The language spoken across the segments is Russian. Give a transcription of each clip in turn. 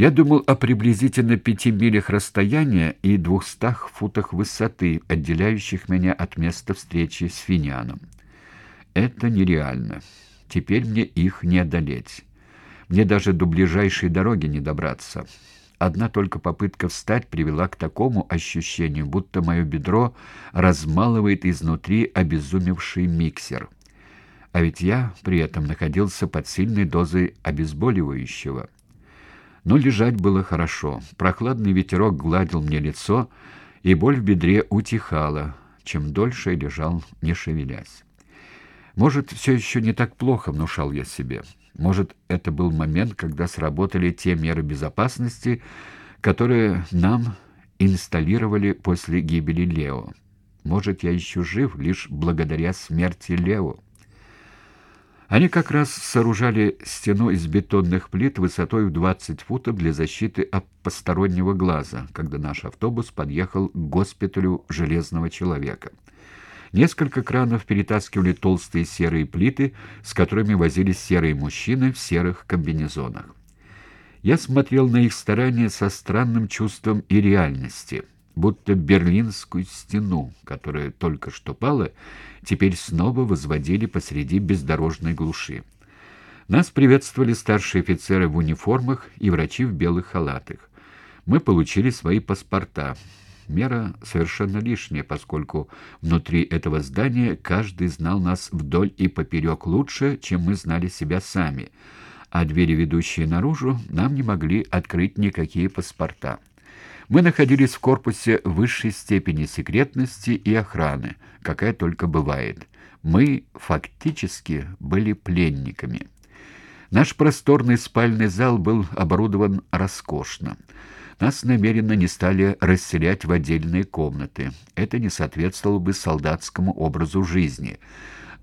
Я думал о приблизительно пяти милях расстояния и двухстах футах высоты, отделяющих меня от места встречи с Финианом. Это нереально. Теперь мне их не одолеть. Мне даже до ближайшей дороги не добраться. Одна только попытка встать привела к такому ощущению, будто мое бедро размалывает изнутри обезумевший миксер. А ведь я при этом находился под сильной дозой обезболивающего. Но лежать было хорошо. Прохладный ветерок гладил мне лицо, и боль в бедре утихала, чем дольше я лежал, не шевелясь. Может, все еще не так плохо, внушал я себе. Может, это был момент, когда сработали те меры безопасности, которые нам инсталлировали после гибели Лео. Может, я еще жив лишь благодаря смерти Лео. Они как раз сооружали стену из бетонных плит высотой в 20 футов для защиты от постороннего глаза, когда наш автобус подъехал к госпиталю Железного человека. Несколько кранов перетаскивали толстые серые плиты, с которыми возились серые мужчины в серых комбинезонах. Я смотрел на их старания со странным чувством и реальности, будто Берлинскую стену, которая только что пала, теперь снова возводили посреди бездорожной глуши. Нас приветствовали старшие офицеры в униформах и врачи в белых халатах. Мы получили свои паспорта. Мера совершенно лишняя, поскольку внутри этого здания каждый знал нас вдоль и поперек лучше, чем мы знали себя сами, а двери, ведущие наружу, нам не могли открыть никакие паспорта. Мы находились в корпусе высшей степени секретности и охраны, какая только бывает. Мы фактически были пленниками. Наш просторный спальный зал был оборудован роскошно. Нас намеренно не стали расселять в отдельные комнаты. Это не соответствовало бы солдатскому образу жизни.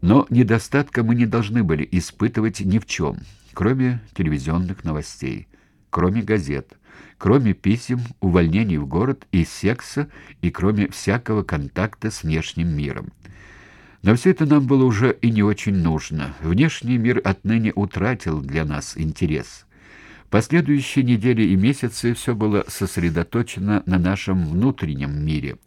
Но недостатка мы не должны были испытывать ни в чем, кроме телевизионных новостей, кроме газет, кроме писем, увольнений в город и секса, и кроме всякого контакта с внешним миром. Но все это нам было уже и не очень нужно. Внешний мир отныне утратил для нас интерес. Последующие недели и месяцы все было сосредоточено на нашем внутреннем мире,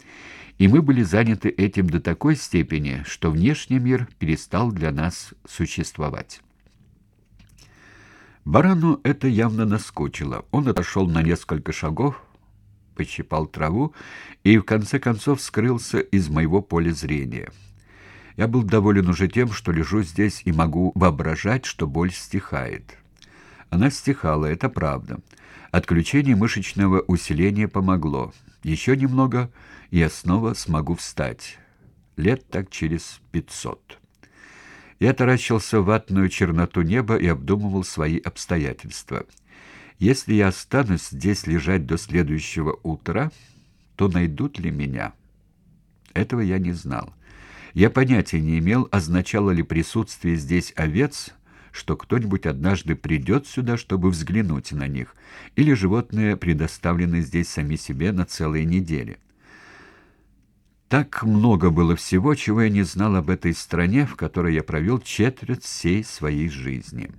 и мы были заняты этим до такой степени, что внешний мир перестал для нас существовать. Барану это явно наскучило. Он отошел на несколько шагов, пощипал траву и в конце концов скрылся из моего поля зрения. Я был доволен уже тем, что лежу здесь и могу воображать, что боль стихает. Она стихала, это правда. Отключение мышечного усиления помогло. Еще немного, и я снова смогу встать. Лет так через пятьсот. Я таращился в ватную черноту неба и обдумывал свои обстоятельства. Если я останусь здесь лежать до следующего утра, то найдут ли меня? Этого я не знал. Я понятия не имел, означало ли присутствие здесь овец что кто-нибудь однажды придет сюда, чтобы взглянуть на них, или животные предоставлены здесь сами себе на целые недели. Так много было всего, чего я не знал об этой стране, в которой я провел четверть всей своей жизни.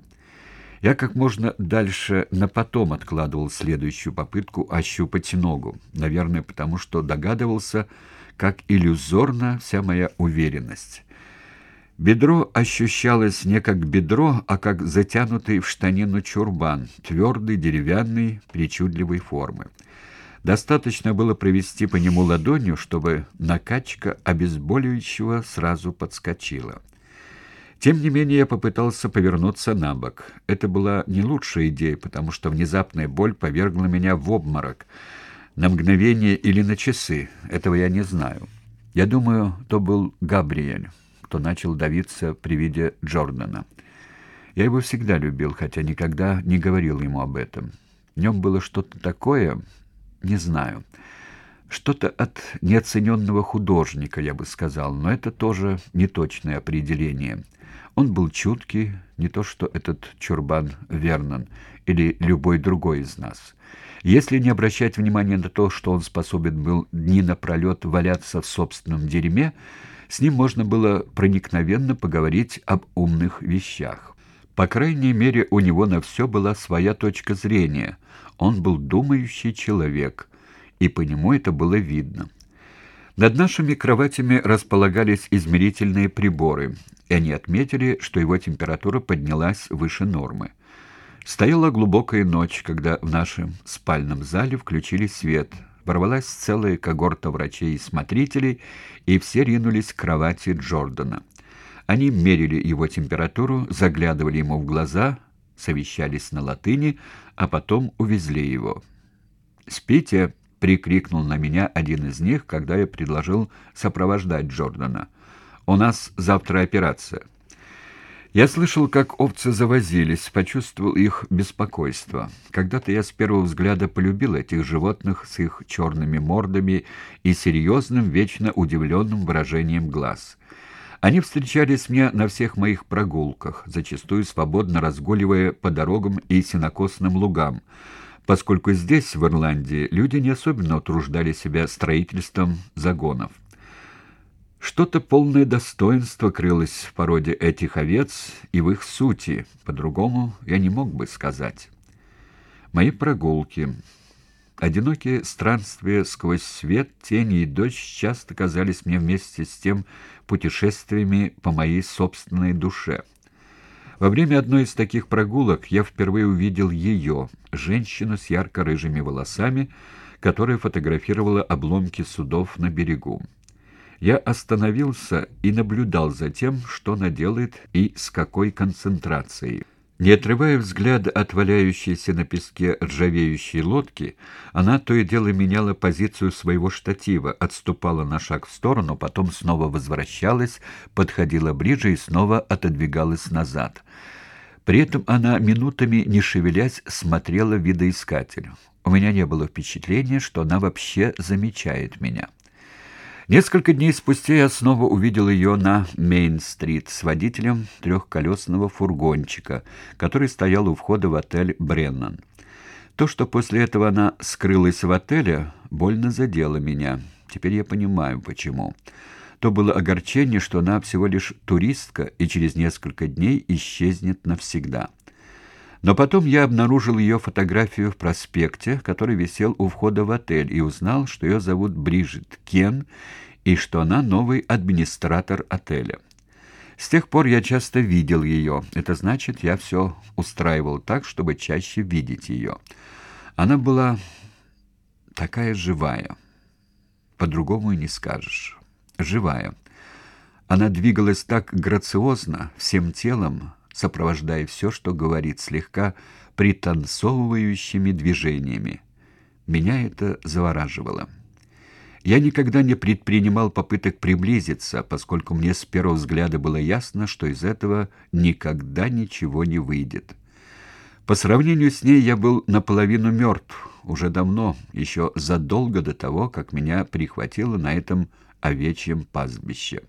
Я как можно дальше на потом откладывал следующую попытку ощупать ногу, наверное, потому что догадывался, как иллюзорна вся моя уверенность. Бедро ощущалось не как бедро, а как затянутый в штанину чурбан, твердый, деревянный, причудливой формы. Достаточно было провести по нему ладонью, чтобы накачка обезболивающего сразу подскочила. Тем не менее, я попытался повернуться на бок. Это была не лучшая идея, потому что внезапная боль повергла меня в обморок. На мгновение или на часы, этого я не знаю. Я думаю, то был Габриэль кто начал давиться при виде Джордана. Я его всегда любил, хотя никогда не говорил ему об этом. В нем было что-то такое, не знаю, что-то от неоцененного художника, я бы сказал, но это тоже неточное определение. Он был чуткий, не то что этот Чурбан Вернон или любой другой из нас. Если не обращать внимания на то, что он способен был дни напролет валяться в собственном дерьме, с ним можно было проникновенно поговорить об умных вещах. По крайней мере, у него на все была своя точка зрения. Он был думающий человек, и по нему это было видно. Над нашими кроватями располагались измерительные приборы, и они отметили, что его температура поднялась выше нормы. Стояла глубокая ночь, когда в нашем спальном зале включили свет. Ворвалась целая когорта врачей и смотрителей, и все ринулись к кровати Джордана. Они мерили его температуру, заглядывали ему в глаза, совещались на латыни, а потом увезли его. «Спите!» — прикрикнул на меня один из них, когда я предложил сопровождать Джордана. «У нас завтра операция». Я слышал, как овцы завозились, почувствовал их беспокойство. Когда-то я с первого взгляда полюбил этих животных с их черными мордами и серьезным, вечно удивленным выражением глаз. Они встречались мне на всех моих прогулках, зачастую свободно разгуливая по дорогам и сенокосным лугам, поскольку здесь, в Ирландии, люди не особенно утруждали себя строительством загонов. Что-то полное достоинство крылось в породе этих овец и в их сути, по-другому я не мог бы сказать. Мои прогулки, одинокие странствия сквозь свет, тени и дождь часто казались мне вместе с тем путешествиями по моей собственной душе. Во время одной из таких прогулок я впервые увидел ее, женщину с ярко-рыжими волосами, которая фотографировала обломки судов на берегу. Я остановился и наблюдал за тем, что она делает и с какой концентрацией. Не отрывая взгляда от валяющейся на песке ржавеющей лодки, она то и дело меняла позицию своего штатива, отступала на шаг в сторону, потом снова возвращалась, подходила ближе и снова отодвигалась назад. При этом она минутами, не шевелясь, смотрела в видоискатель. У меня не было впечатления, что она вообще замечает меня. Несколько дней спустя я снова увидел ее на Мейн-стрит с водителем трехколесного фургончика, который стоял у входа в отель «Бреннан». То, что после этого она скрылась в отеле, больно задело меня. Теперь я понимаю, почему. То было огорчение, что она всего лишь туристка и через несколько дней исчезнет навсегда. Но потом я обнаружил ее фотографию в проспекте, который висел у входа в отель, и узнал, что ее зовут Бриджит Кен и что она новый администратор отеля. С тех пор я часто видел ее. Это значит, я все устраивал так, чтобы чаще видеть ее. Она была такая живая. По-другому и не скажешь. Живая. Она двигалась так грациозно, всем телом, сопровождая все, что говорит, слегка пританцовывающими движениями. Меня это завораживало. Я никогда не предпринимал попыток приблизиться, поскольку мне с первого взгляда было ясно, что из этого никогда ничего не выйдет. По сравнению с ней я был наполовину мертв, уже давно, еще задолго до того, как меня прихватило на этом овечьем пастбище.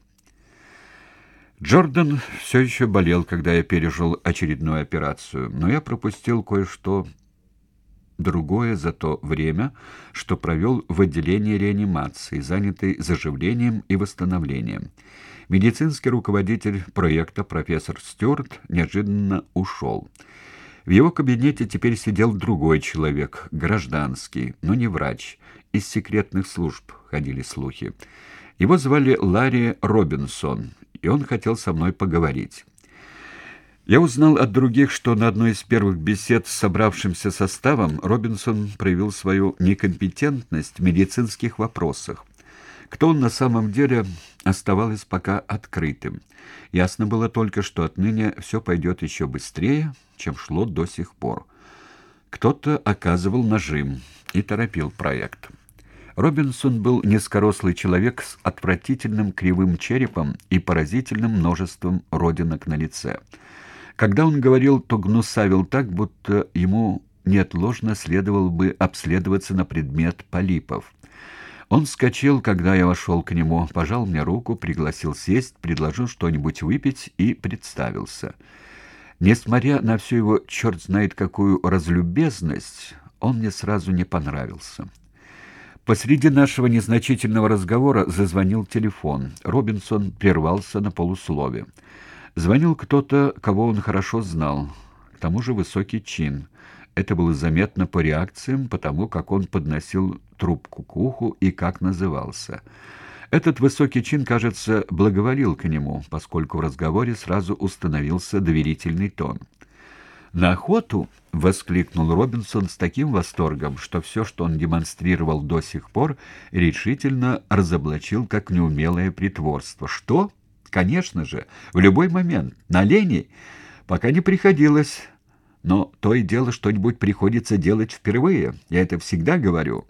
Джордан все еще болел, когда я пережил очередную операцию, но я пропустил кое-что другое за то время, что провел в отделении реанимации, занятый заживлением и восстановлением. Медицинский руководитель проекта профессор Стюарт неожиданно ушел. В его кабинете теперь сидел другой человек, гражданский, но не врач, из секретных служб ходили слухи. Его звали Ларри Робинсон, и он хотел со мной поговорить. Я узнал от других, что на одной из первых бесед с собравшимся составом Робинсон проявил свою некомпетентность в медицинских вопросах. Кто он на самом деле, оставалось пока открытым. Ясно было только, что отныне все пойдет еще быстрее, чем шло до сих пор. Кто-то оказывал нажим и торопил проект. Робинсон был низкорослый человек с отвратительным кривым черепом и поразительным множеством родинок на лице. Когда он говорил, то гнусавил так, будто ему неотложно следовало бы обследоваться на предмет полипов. Он вскочил, когда я вошел к нему, пожал мне руку, пригласил сесть, предложил что-нибудь выпить и представился. Несмотря на всю его черт знает какую разлюбезность, он мне сразу не понравился. Посреди нашего незначительного разговора зазвонил телефон. Робинсон прервался на полуслове. Звонил кто-то, кого он хорошо знал, к тому же высокий чин. Это было заметно по реакциям, потому как он подносил трубку к уху и как назывался. Этот высокий чин, кажется, благоволил к нему, поскольку в разговоре сразу установился доверительный тон. «На охоту?» — воскликнул Робинсон с таким восторгом, что все, что он демонстрировал до сих пор, решительно разоблачил как неумелое притворство. «Что? Конечно же, в любой момент. На оленей? Пока не приходилось. Но то и дело что-нибудь приходится делать впервые. Я это всегда говорю».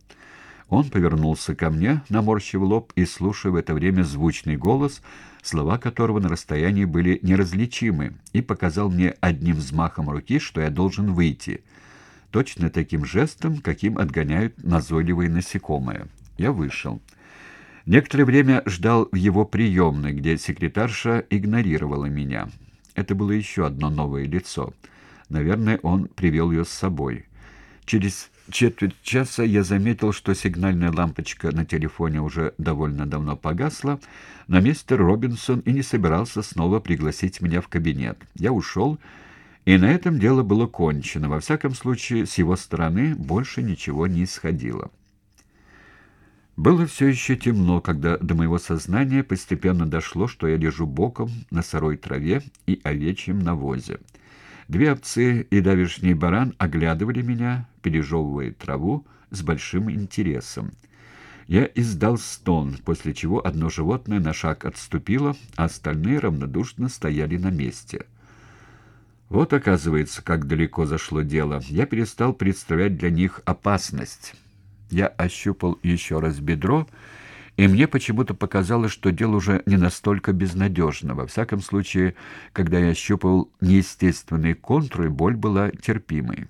Он повернулся ко мне, наморщив лоб и слушая в это время звучный голос, слова которого на расстоянии были неразличимы, и показал мне одним взмахом руки, что я должен выйти. Точно таким жестом, каким отгоняют назойливые насекомые. Я вышел. Некоторое время ждал в его приемной, где секретарша игнорировала меня. Это было еще одно новое лицо. Наверное, он привел ее с собой. Через четверть часа я заметил, что сигнальная лампочка на телефоне уже довольно давно погасла, но мистер Робинсон и не собирался снова пригласить меня в кабинет. Я ушел, и на этом дело было кончено. Во всяком случае, с его стороны больше ничего не исходило. Было все еще темно, когда до моего сознания постепенно дошло, что я лежу боком на сырой траве и овечьем навозе. Две овцы и давишний баран оглядывали меня, пережевывая траву с большим интересом. Я издал стон, после чего одно животное на шаг отступило, а остальные равнодушно стояли на месте. Вот, оказывается, как далеко зашло дело. Я перестал представлять для них опасность. Я ощупал еще раз бедро и мне почему-то показалось, что дело уже не настолько безнадежно. Во всяком случае, когда я ощупывал неестественные контуры, боль была терпимой.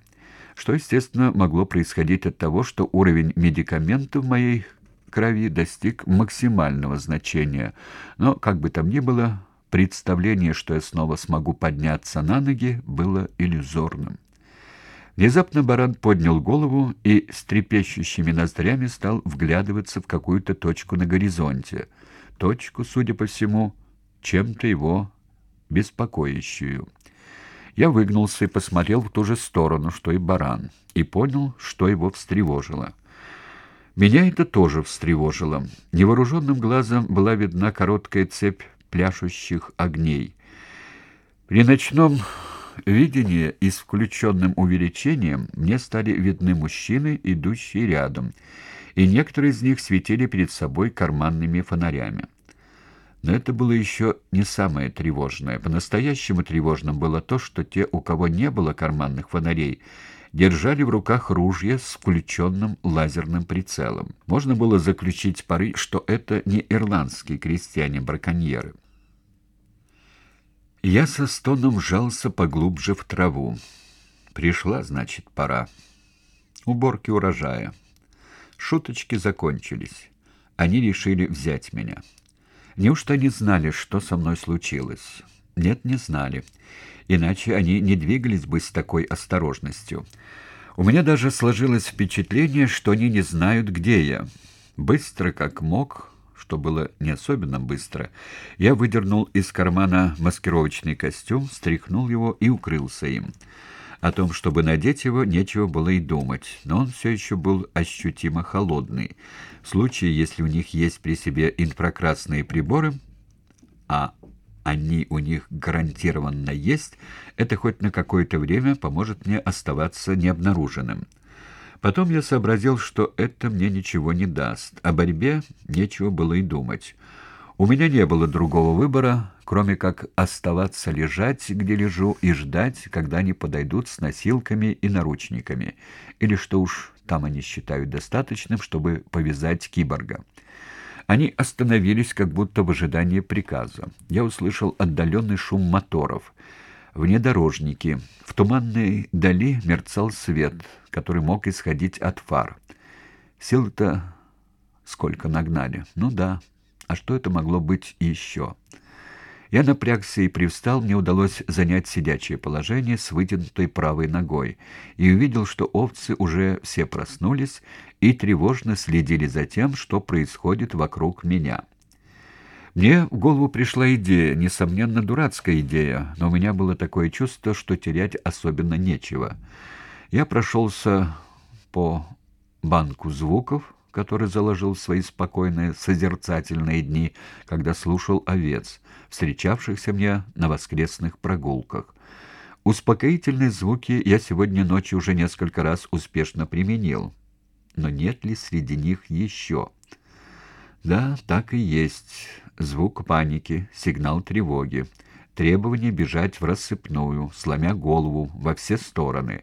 Что, естественно, могло происходить от того, что уровень медикаментов в моей крови достиг максимального значения. Но, как бы там ни было, представление, что я снова смогу подняться на ноги, было иллюзорным. Внезапно баран поднял голову и с трепещущими ноздрями стал вглядываться в какую-то точку на горизонте. Точку, судя по всему, чем-то его беспокоящую. Я выгнулся и посмотрел в ту же сторону, что и баран, и понял, что его встревожило. Меня это тоже встревожило. Невооруженным глазом была видна короткая цепь пляшущих огней. При ночном видения и с включенным увеличением мне стали видны мужчины, идущие рядом, и некоторые из них светили перед собой карманными фонарями. Но это было еще не самое тревожное. По-настоящему тревожным было то, что те, у кого не было карманных фонарей, держали в руках ружья с включенным лазерным прицелом. Можно было заключить пары, что это не ирландские крестьяне-браконьеры. Я со стоном вжался поглубже в траву. Пришла, значит, пора. Уборки урожая. Шуточки закончились. Они решили взять меня. Неужто они знали, что со мной случилось? Нет, не знали. Иначе они не двигались бы с такой осторожностью. У меня даже сложилось впечатление, что они не знают, где я. Быстро, как мог, что было не особенно быстро, я выдернул из кармана маскировочный костюм, стряхнул его и укрылся им. О том, чтобы надеть его, нечего было и думать, но он все еще был ощутимо холодный. В случае, если у них есть при себе инфракрасные приборы, а они у них гарантированно есть, это хоть на какое-то время поможет мне оставаться необнаруженным. Потом я сообразил, что это мне ничего не даст. О борьбе нечего было и думать. У меня не было другого выбора, кроме как оставаться лежать, где лежу, и ждать, когда они подойдут с носилками и наручниками, или что уж там они считают достаточным, чтобы повязать киборга. Они остановились, как будто в ожидании приказа. Я услышал отдаленный шум моторов — внедорожники. В туманной дали мерцал свет, который мог исходить от фар. Сил-то сколько нагнали. Ну да. А что это могло быть еще? Я напрягся и привстал, мне удалось занять сидячее положение с вытянутой правой ногой и увидел, что овцы уже все проснулись и тревожно следили за тем, что происходит вокруг меня. Мне в голову пришла идея, несомненно, дурацкая идея, но у меня было такое чувство, что терять особенно нечего. Я прошелся по банку звуков, который заложил в свои спокойные созерцательные дни, когда слушал овец, встречавшихся мне на воскресных прогулках. Успокоительные звуки я сегодня ночью уже несколько раз успешно применил. Но нет ли среди них еще? Да, так и есть. Звук паники, сигнал тревоги, требование бежать в рассыпную, сломя голову во все стороны.